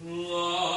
Love.